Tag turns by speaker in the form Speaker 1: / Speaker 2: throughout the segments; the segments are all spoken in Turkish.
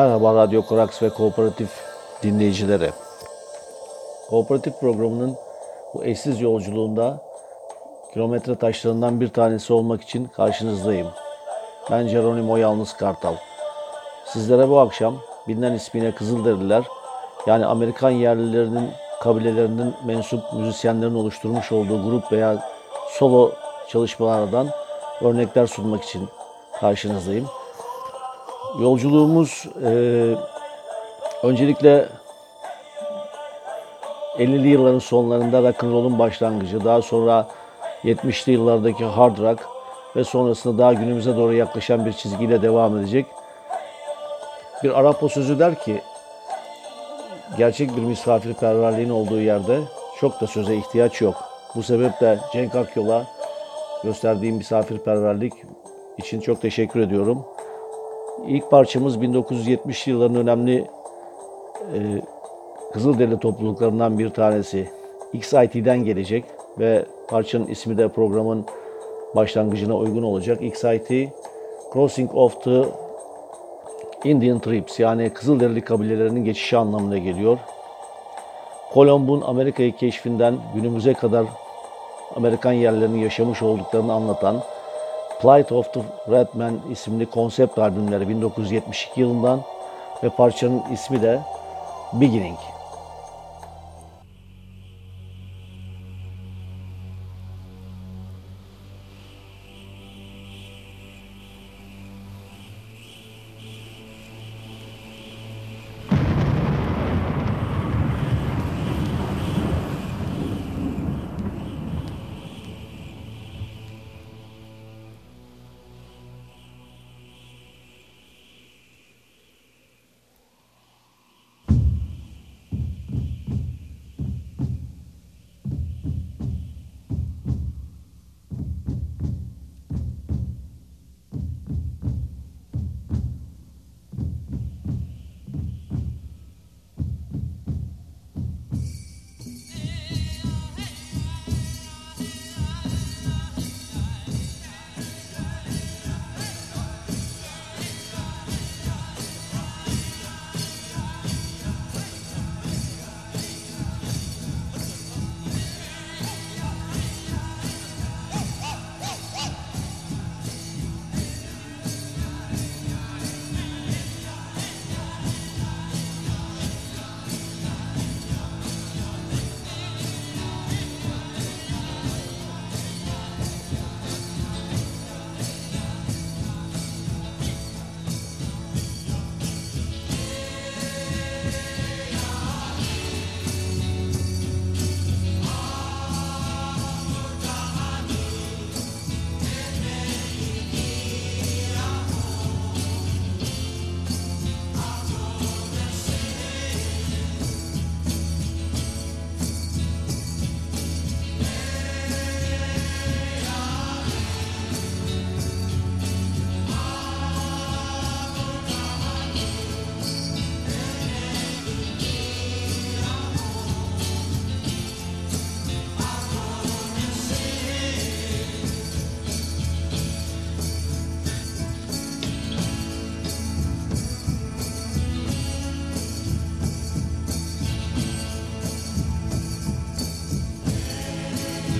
Speaker 1: Merhaba Radyo Koraks ve Kooperatif dinleyicileri. Kooperatif programının bu eşsiz yolculuğunda kilometre taşlarından bir tanesi olmak için karşınızdayım. Ben Geronimo Yalnız Kartal. Sizlere bu akşam bilinen ismiyle Kızılderililer yani Amerikan yerlilerinin kabilelerinin mensup müzisyenlerin oluşturmuş olduğu grup veya solo çalışmalardan örnekler sunmak için karşınızdayım. Yolculuğumuz e, öncelikle 50'li yılların sonlarında rock'n'roll'un başlangıcı, daha sonra 70'li yıllardaki hard rock ve sonrasında daha günümüze doğru yaklaşan bir çizgiyle devam edecek. Bir Arap sözü der ki, gerçek bir misafirperverliğin olduğu yerde çok da söze ihtiyaç yok. Bu sebeple Cenk Akyol'a gösterdiğim misafirperverlik için çok teşekkür ediyorum. İlk parçamız 1970 yılların önemli e, Kızılderili topluluklarından bir tanesi. XIT'den gelecek ve parçanın ismi de programın başlangıcına uygun olacak. XIT, Crossing of the Indian Tribes yani Kızılderili kabilelerinin geçişi anlamına geliyor. Kolomb'un Amerika'yı keşfinden günümüze kadar Amerikan yerlerinin yaşamış olduklarını anlatan Plight of the Red Man isimli konsept albümleri 1972 yılından ve parçanın ismi de Beginning.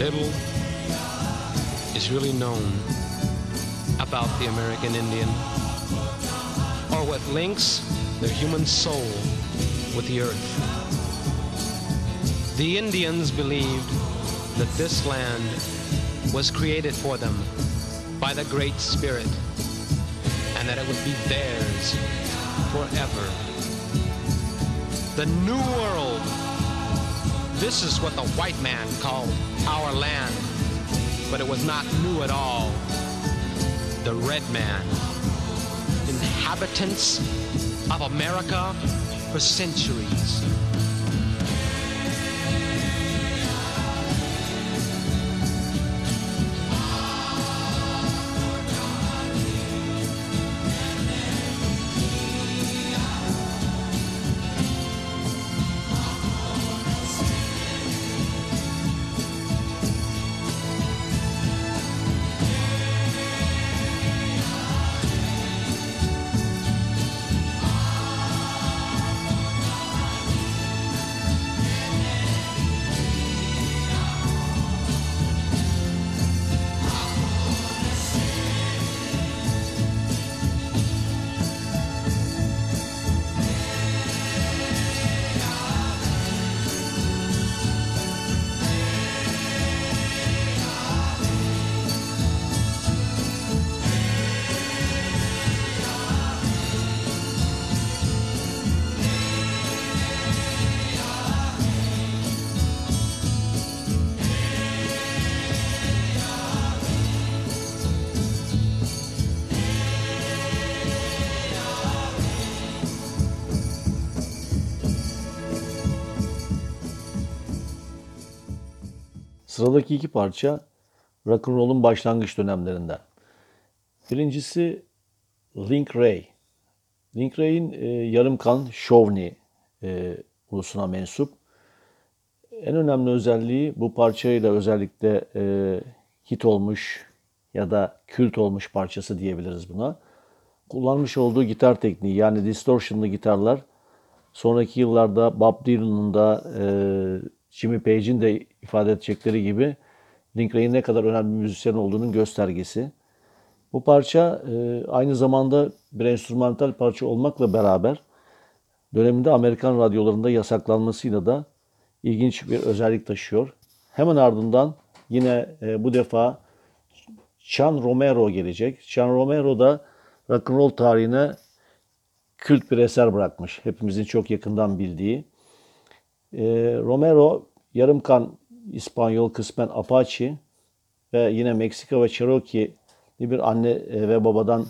Speaker 2: Little is really known about the American Indian or what links their human soul with the earth. The Indians believed that this land was created for them by the Great Spirit and that it would be theirs forever. The New World this is what the white man called our land, but it was not new at all. The red man inhabitants of America for centuries.
Speaker 1: Sıradaki iki parça rock'n'roll'un başlangıç dönemlerinden. Birincisi Link Ray. Link Ray'in e, yarım kan Shawnee e, ulusuna mensup. En önemli özelliği bu parçayla özellikle e, hit olmuş ya da kült olmuş parçası diyebiliriz buna. Kullanmış olduğu gitar tekniği yani distortionlı gitarlar sonraki yıllarda Bob Dylan'ın da e, Jimmy Page'in de ifade edecekleri gibi Link Wray'in ne kadar önemli bir müzisyen olduğunun göstergesi. Bu parça e, aynı zamanda bir enstrümantal parça olmakla beraber döneminde Amerikan radyolarında yasaklanmasıyla da ilginç bir özellik taşıyor. Hemen ardından yine e, bu defa Chan Romero gelecek. Chan Romero da rock'n'roll tarihine kült bir eser bırakmış. Hepimizin çok yakından bildiği. E, Romero yarım kan İspanyol kısmen Apache ve yine Meksika ve Cherokee'li bir anne e, ve babadan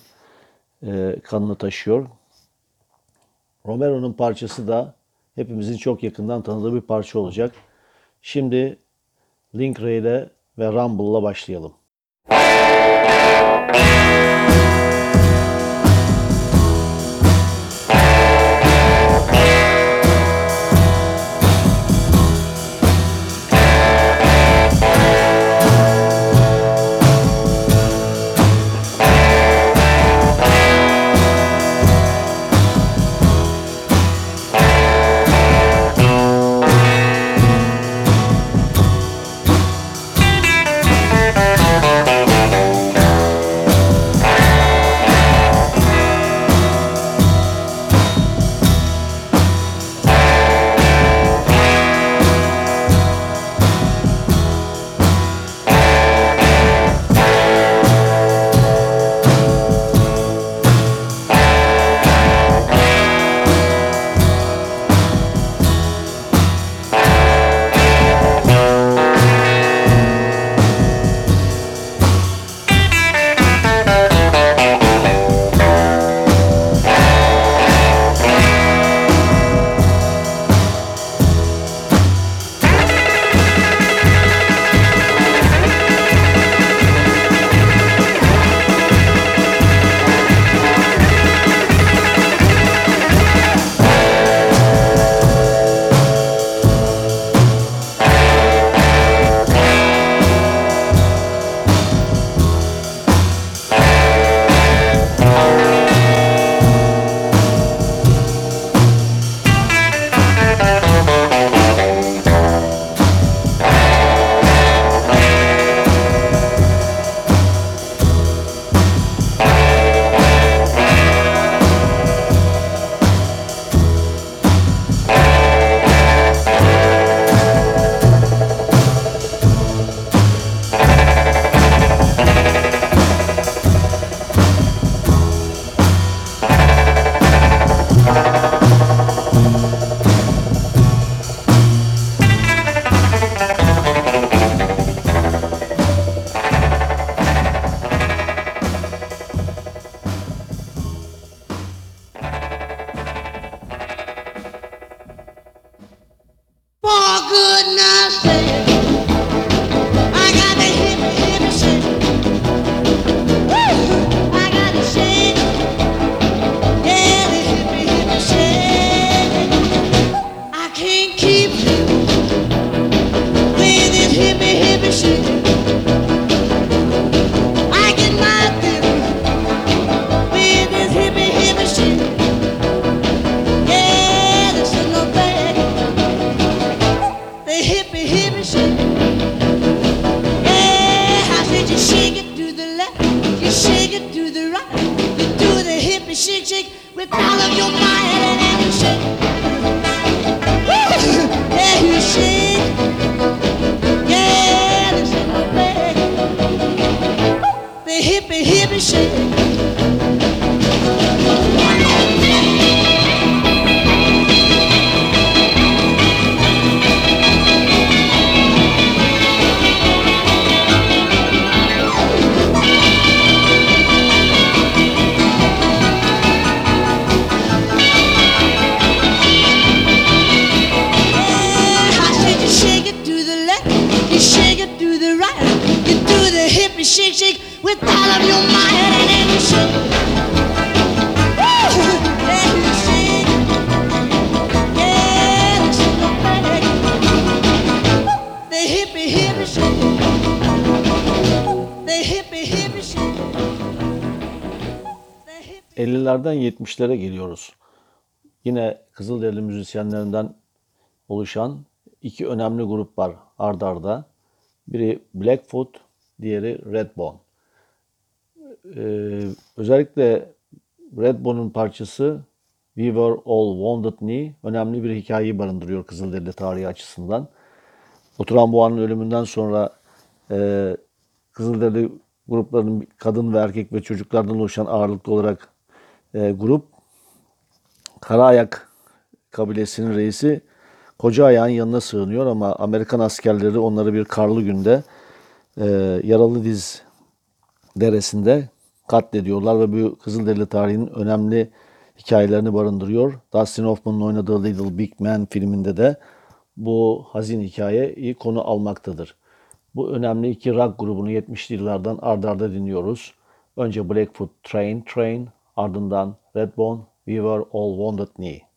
Speaker 1: e, kanını taşıyor. Romero'nun parçası da hepimizin çok yakından tanıdığı bir parça olacak. Şimdi Link Ray ile ve Rumble'la başlayalım. 70'lere geliyoruz. Yine Kızılderili müzisyenlerinden oluşan iki önemli grup var ard arda. Biri Blackfoot, diğeri Redbone. Ee, özellikle Redbone'un parçası We Were All Wounded Knee önemli bir hikayeyi barındırıyor Kızılderili tarihi açısından. Oturan Boğa'nın ölümünden sonra e, Kızılderili gruplarının kadın ve erkek ve çocuklardan oluşan ağırlıklı olarak e, grup Karaayak kabilesinin reisi Koca Ayağın yanına sığınıyor ama Amerikan askerleri onları bir karlı günde e, Yaralı Diz deresinde katlediyorlar ve bu Kızılderili tarihinin önemli hikayelerini barındırıyor. Dustin Hoffman'ın oynadığı Little Big Man filminde de bu hazin hikayeyi konu almaktadır. Bu önemli iki rock grubunu 70'li yıllardan ard arda dinliyoruz. Önce Blackfoot Train Train, ardından Redbone We Were All Wounded Knee.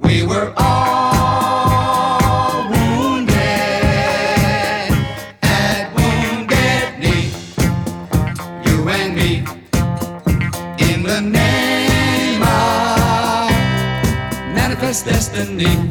Speaker 3: We were all wounded at wounded knee. You and me in the name of manifest destiny.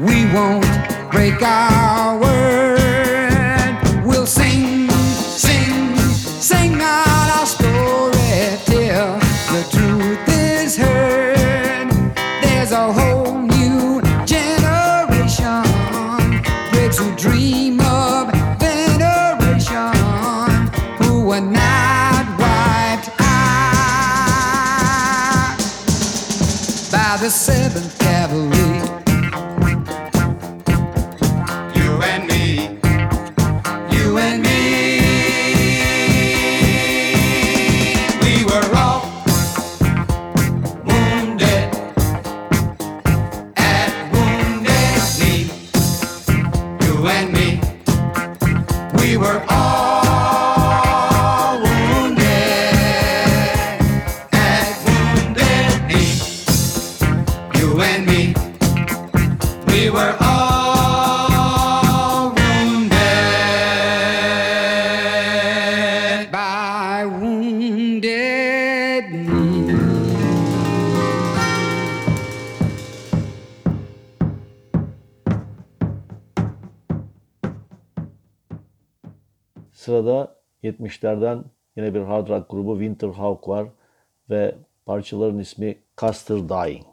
Speaker 3: We won't break our word.
Speaker 1: 70'lerden yine bir hard rock grubu Winterhawk var ve parçaların ismi Caster Dying.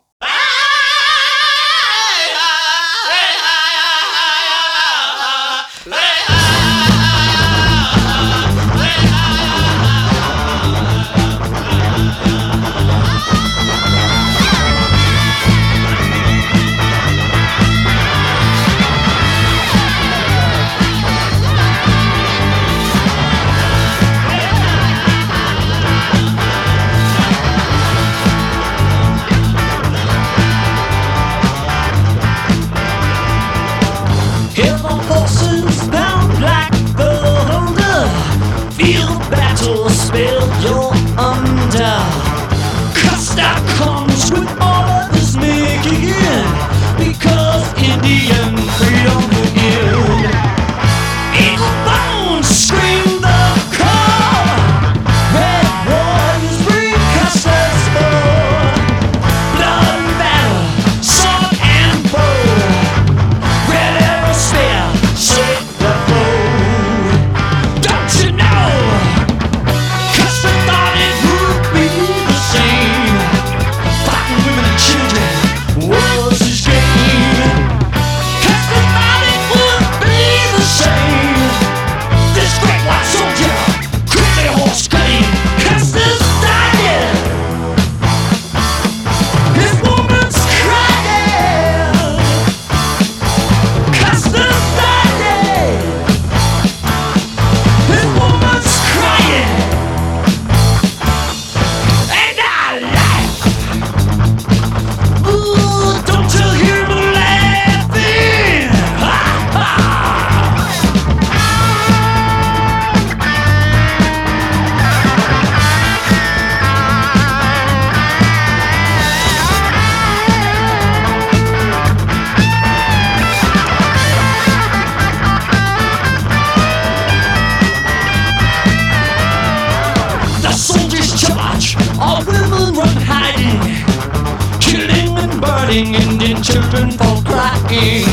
Speaker 4: Hurting Indian children for crying.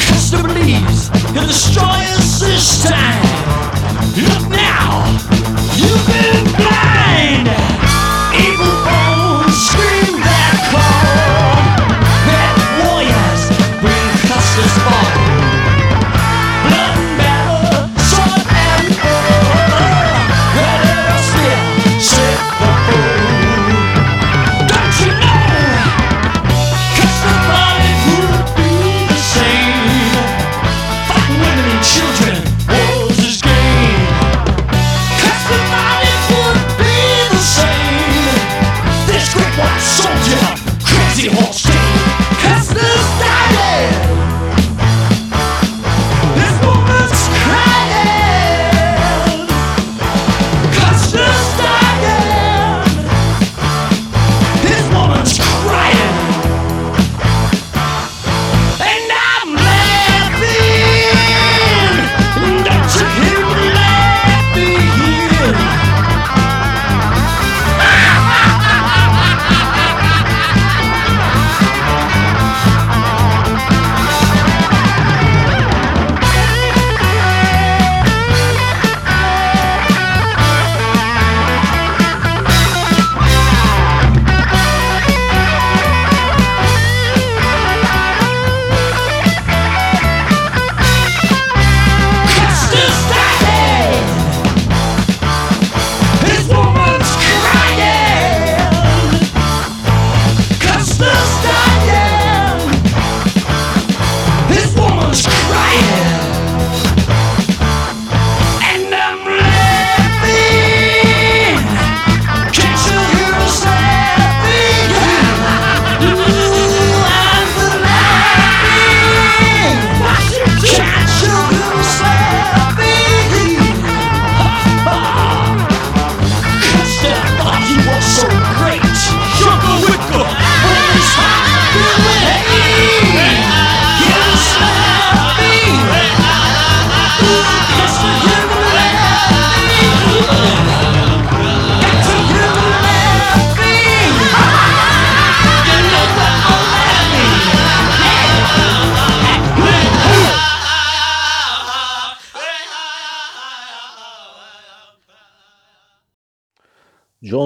Speaker 4: Custom believes he'll destroy us this time.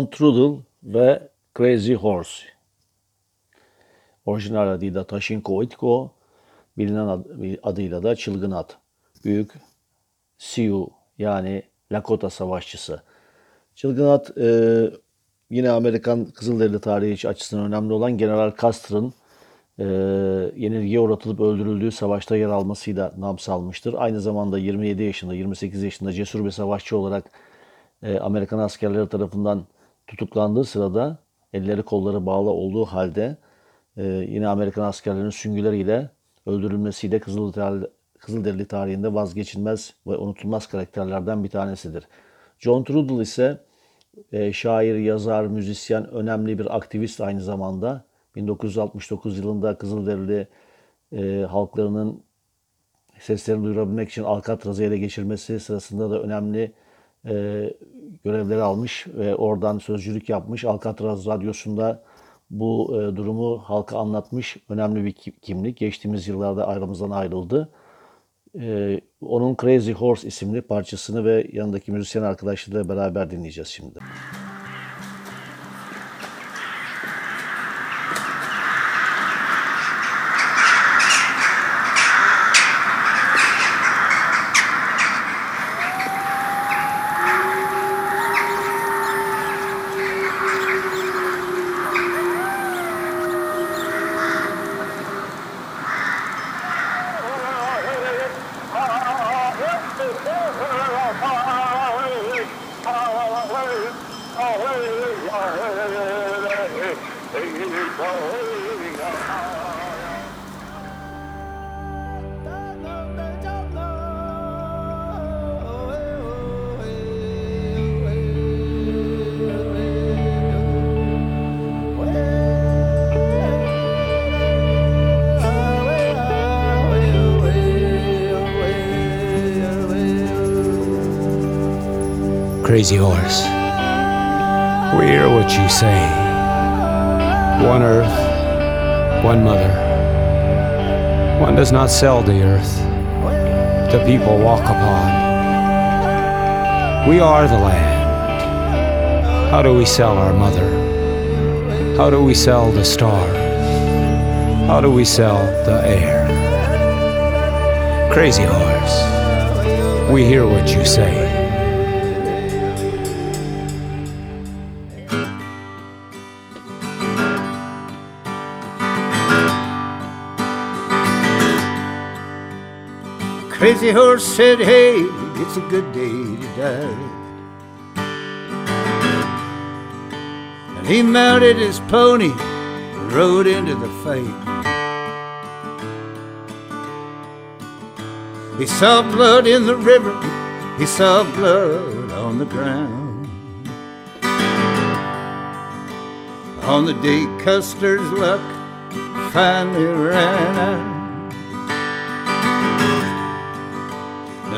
Speaker 1: John Trudell ve Crazy Horse. Orijinal adıyla Tashinko Oitko, bilinen ad- adıyla da Çılgın At. Büyük Sioux yani Lakota savaşçısı. Çılgın At e, yine Amerikan Kızılderili tarihi açısından önemli olan General Custer'ın e, yenilgiye uğratılıp öldürüldüğü savaşta yer almasıyla nam salmıştır. Aynı zamanda 27 yaşında, 28 yaşında cesur bir savaşçı olarak e, Amerikan askerleri tarafından tutuklandığı sırada elleri kolları bağlı olduğu halde e, yine Amerikan askerlerinin süngüleriyle öldürülmesiyle Kızılderili, Kızılderili tarihinde vazgeçilmez ve unutulmaz karakterlerden bir tanesidir. John Trudell ise e, şair, yazar, müzisyen, önemli bir aktivist aynı zamanda. 1969 yılında Kızılderili e, halklarının seslerini duyurabilmek için Alcatraz'ı ele geçirmesi sırasında da önemli e, görevleri almış ve oradan sözcülük yapmış. Alcatraz Radyosu'nda bu e, durumu halka anlatmış önemli bir ki- kimlik. Geçtiğimiz yıllarda aramızdan ayrıldı. E, onun Crazy Horse isimli parçasını ve yanındaki müzisyen arkadaşlarıyla beraber dinleyeceğiz şimdi.
Speaker 5: Horse. We hear what you say. One earth,
Speaker 2: one mother. One does not sell the earth, the people walk upon. We are the land. How do we sell our mother? How do we sell the stars? How do we sell the air? Crazy horse, we hear what you say.
Speaker 6: Crazy horse said, Hey, it's a good day to die. And he mounted his pony and rode into the fight. He saw blood in the river, he saw blood on the ground. On the day Custer's luck finally ran out.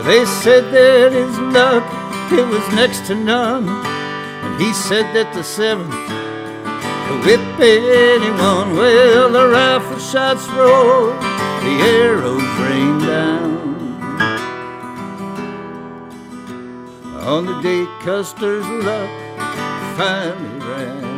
Speaker 6: They said that his luck, it was next to none. And he said that the seventh could whip anyone. Well, the rifle shots roared, the arrows rained down. On the day Custer's luck finally ran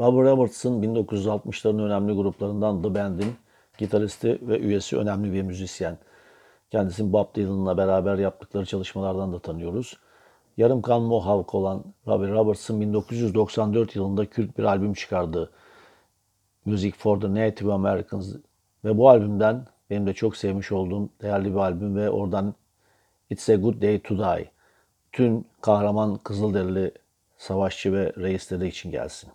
Speaker 7: Robert Robertson 1960'ların önemli gruplarından The Band'in gitaristi ve üyesi önemli bir müzisyen. Kendisini Bob Dylan'la beraber yaptıkları çalışmalardan da tanıyoruz. Yarım kan Mohawk olan Robert Robertson 1994 yılında kült bir albüm çıkardı. Music for the Native Americans ve bu albümden benim de çok sevmiş olduğum değerli bir albüm ve oradan It's a Good Day to Die. Tüm kahraman Kızılderili savaşçı ve reisleri için gelsin.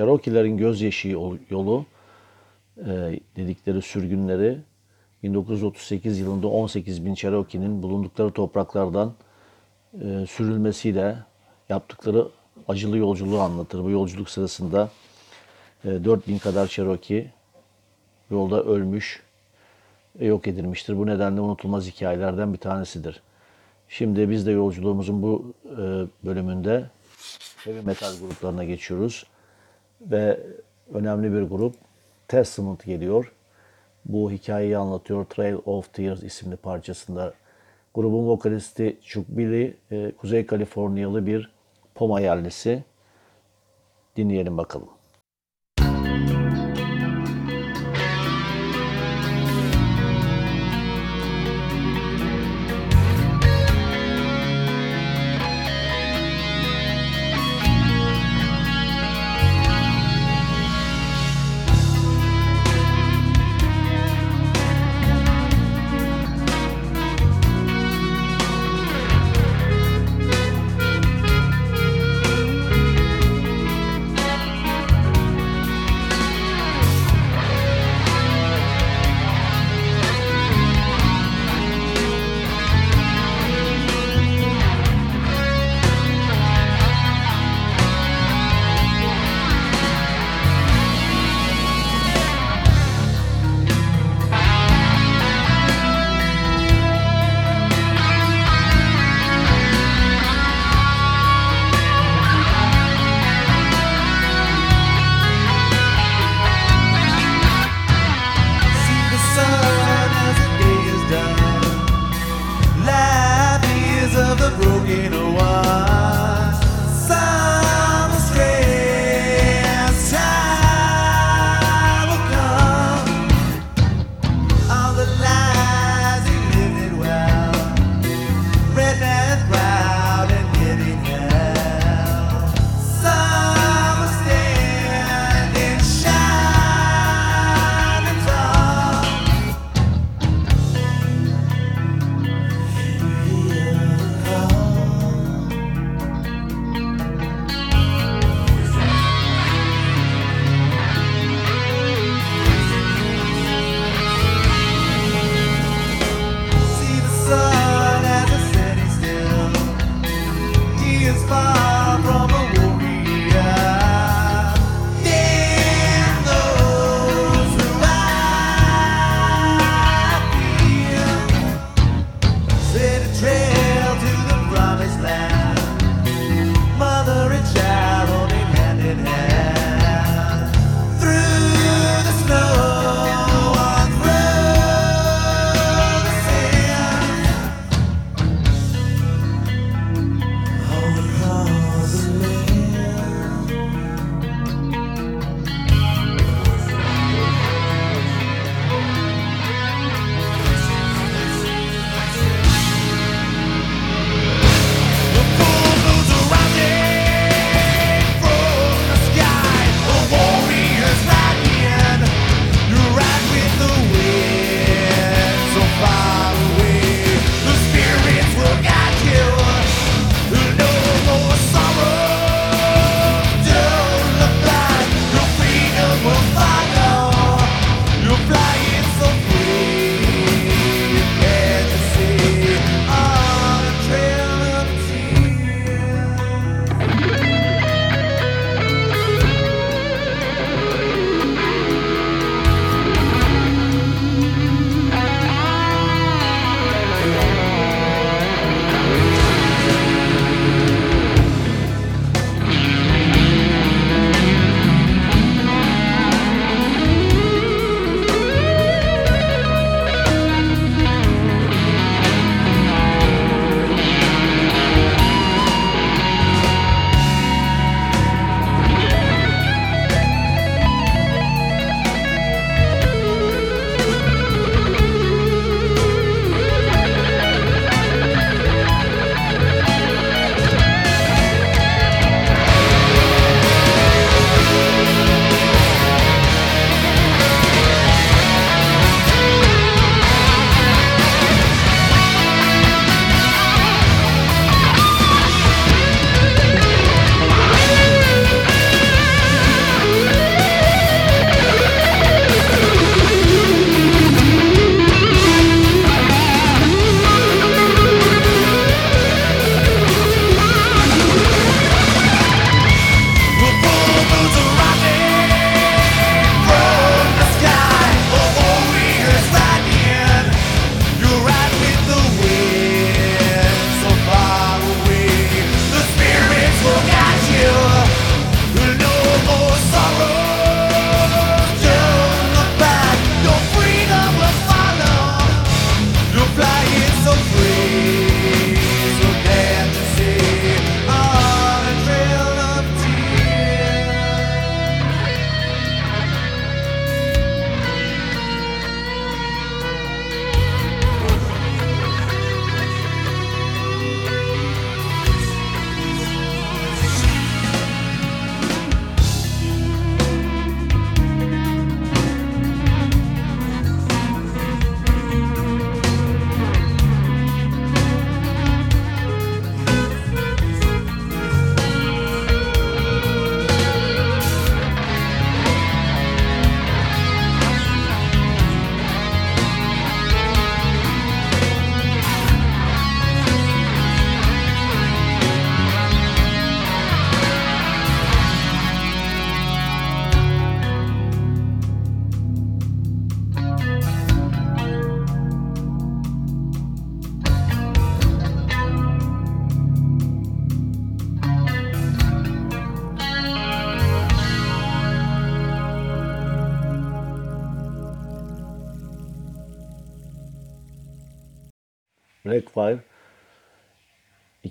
Speaker 1: Cherokee'lerin gözyaşı yol- yolu e, dedikleri sürgünleri 1938 yılında 18 bin Cherokee'nin bulundukları topraklardan e, sürülmesiyle yaptıkları acılı yolculuğu anlatır. Bu yolculuk sırasında e, 4 bin kadar Cherokee yolda ölmüş, ve yok edilmiştir. Bu nedenle unutulmaz hikayelerden bir tanesidir. Şimdi biz de yolculuğumuzun bu e, bölümünde heavy metal gruplarına geçiyoruz ve önemli bir grup Testament geliyor. Bu hikayeyi anlatıyor Trail of Tears isimli parçasında. Grubun vokalisti Chuck Billy, e, Kuzey Kaliforniyalı bir Poma yerlisi. Dinleyelim bakalım.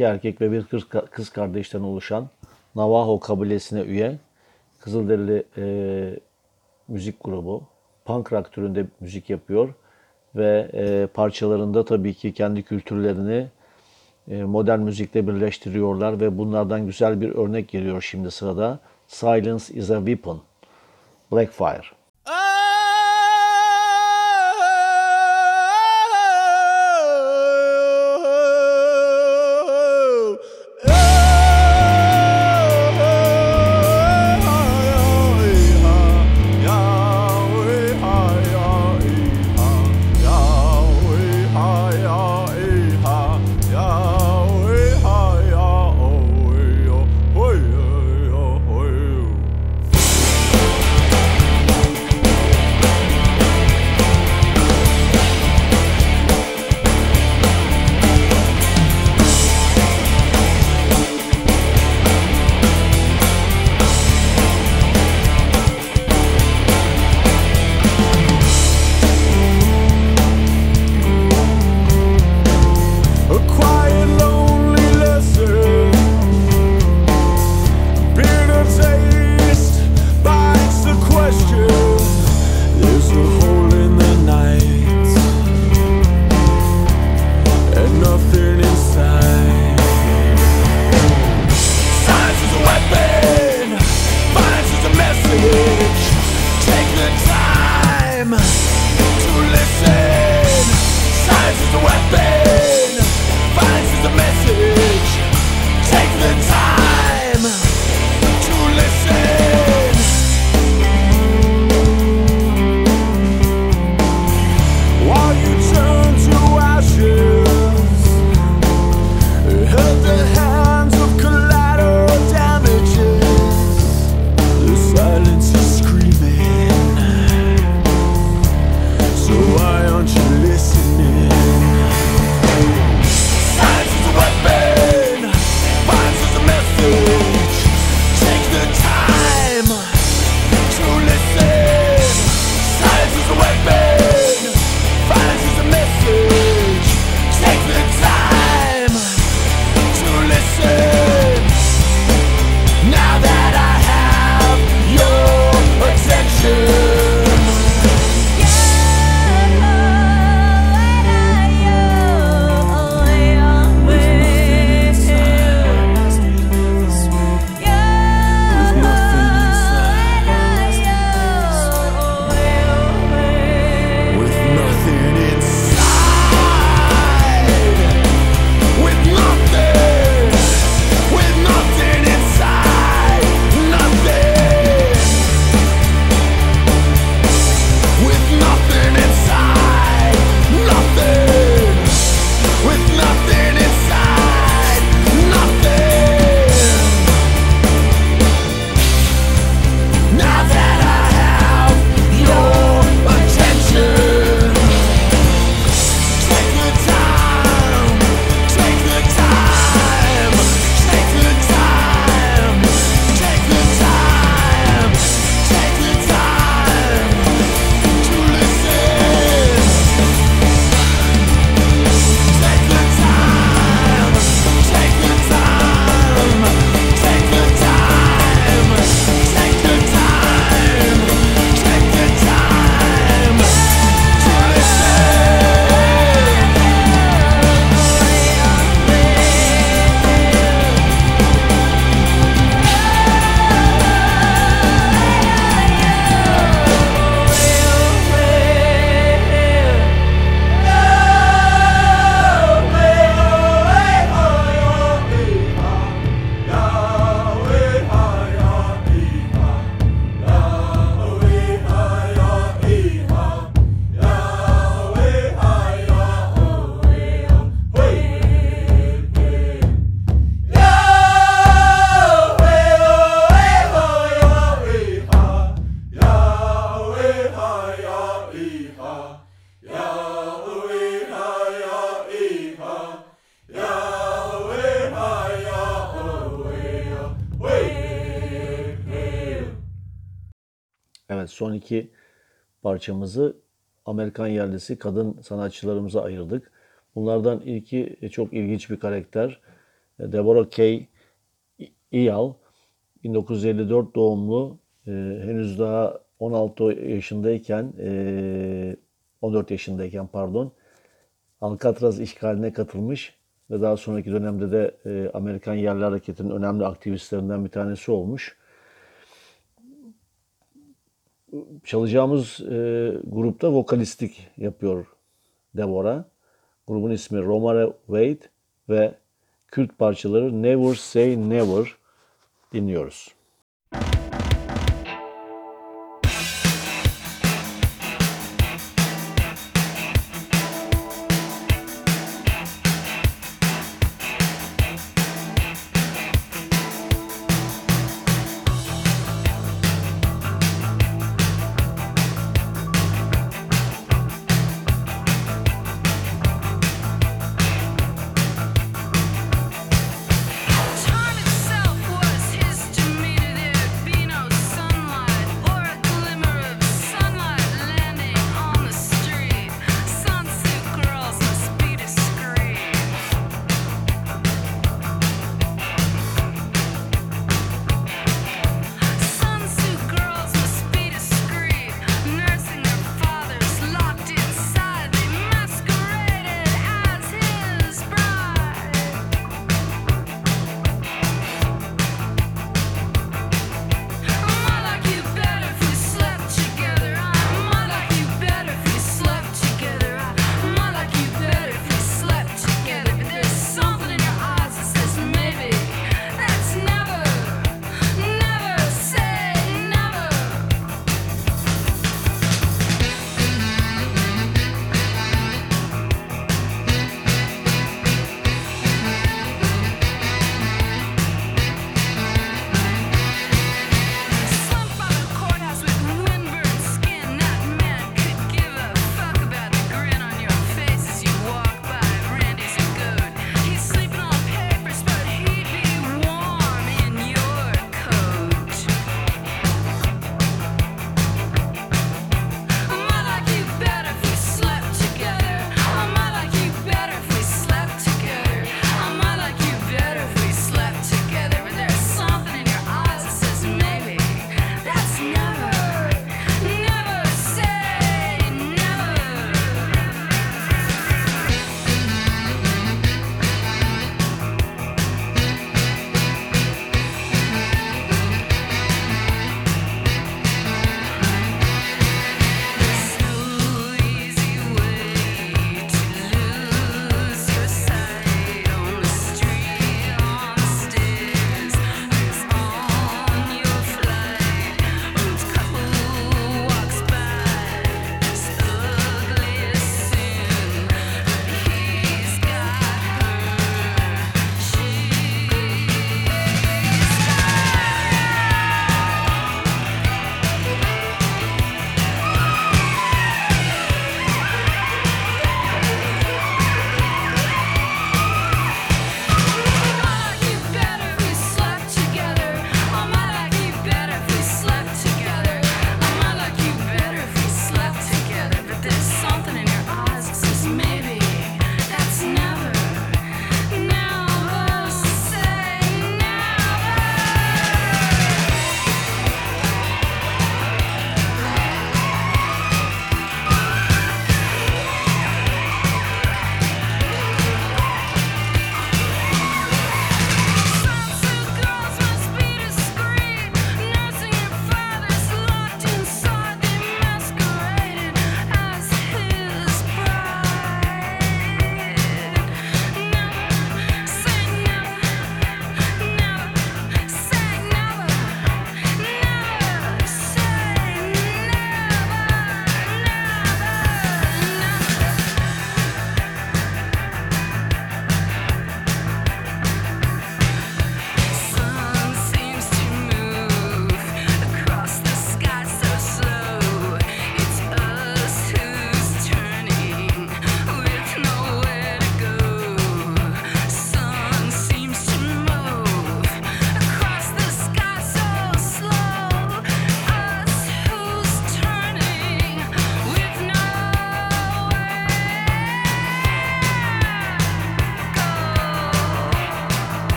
Speaker 8: iki erkek ve bir kız kardeşten oluşan Navajo kabilesine üye Kızılderili e, müzik grubu. Punk rock türünde müzik yapıyor ve e, parçalarında tabii ki kendi kültürlerini e, modern müzikle birleştiriyorlar ve bunlardan güzel bir örnek geliyor şimdi sırada. Silence is a Weapon, Blackfire. Son iki parçamızı Amerikan yerlisi kadın sanatçılarımıza ayırdık.
Speaker 1: Bunlardan ilki e, çok ilginç bir karakter. E, Deborah Kay Ial 1954 doğumlu e, henüz daha 16 yaşındayken 14 yaşındayken pardon Alcatraz işgaline katılmış ve daha sonraki dönemde de Amerikan Yerli Hareketi'nin önemli aktivistlerinden bir tanesi olmuş. Çalacağımız e, grupta vokalistlik yapıyor Deborah. Grubun ismi Romare Wade ve kült parçaları Never Say Never dinliyoruz.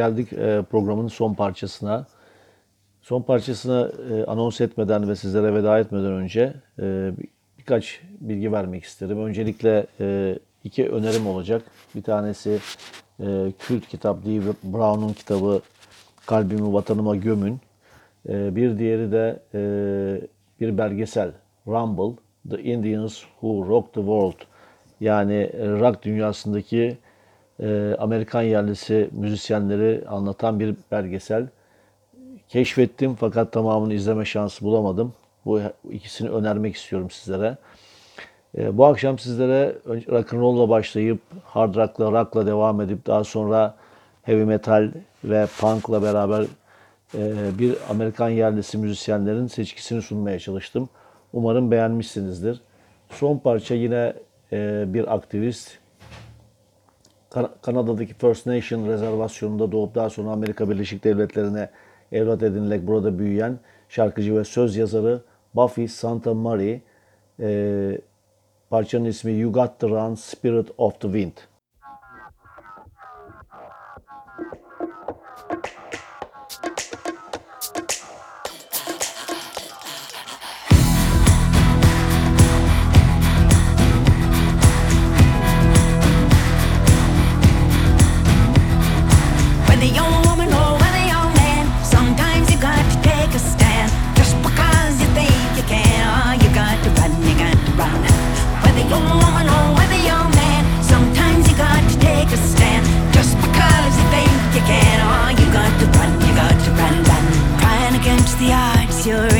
Speaker 1: Geldik e, programın son parçasına. Son parçasını e, anons etmeden ve sizlere veda etmeden önce e, bir- birkaç bilgi vermek isterim. Öncelikle iki önerim olacak. Bir tanesi e, kült kitap David Brown'un kitabı Kalbimi Vatanıma Gömün. Bir diğeri de bir belgesel Rumble, The Indians Who Rocked the World. Yani rock dünyasındaki e, Amerikan yerlisi müzisyenleri anlatan bir belgesel. Keşfettim fakat tamamını izleme şansı bulamadım. Bu ikisini önermek istiyorum sizlere. E, bu akşam sizlere rock'n'roll'la başlayıp hard rock'la, rock'la devam edip daha sonra heavy metal ve punk'la beraber e, bir Amerikan yerlisi müzisyenlerin seçkisini sunmaya çalıştım. Umarım beğenmişsinizdir. Son parça yine e, bir aktivist, Kan- Kanada'daki First Nation rezervasyonunda doğup daha sonra Amerika Birleşik Devletleri'ne evlat edinilerek burada büyüyen şarkıcı ve söz yazarı Buffy Santa Marie. Parçanın ismi You Got to Run Spirit of the Wind.
Speaker 9: The odds, you're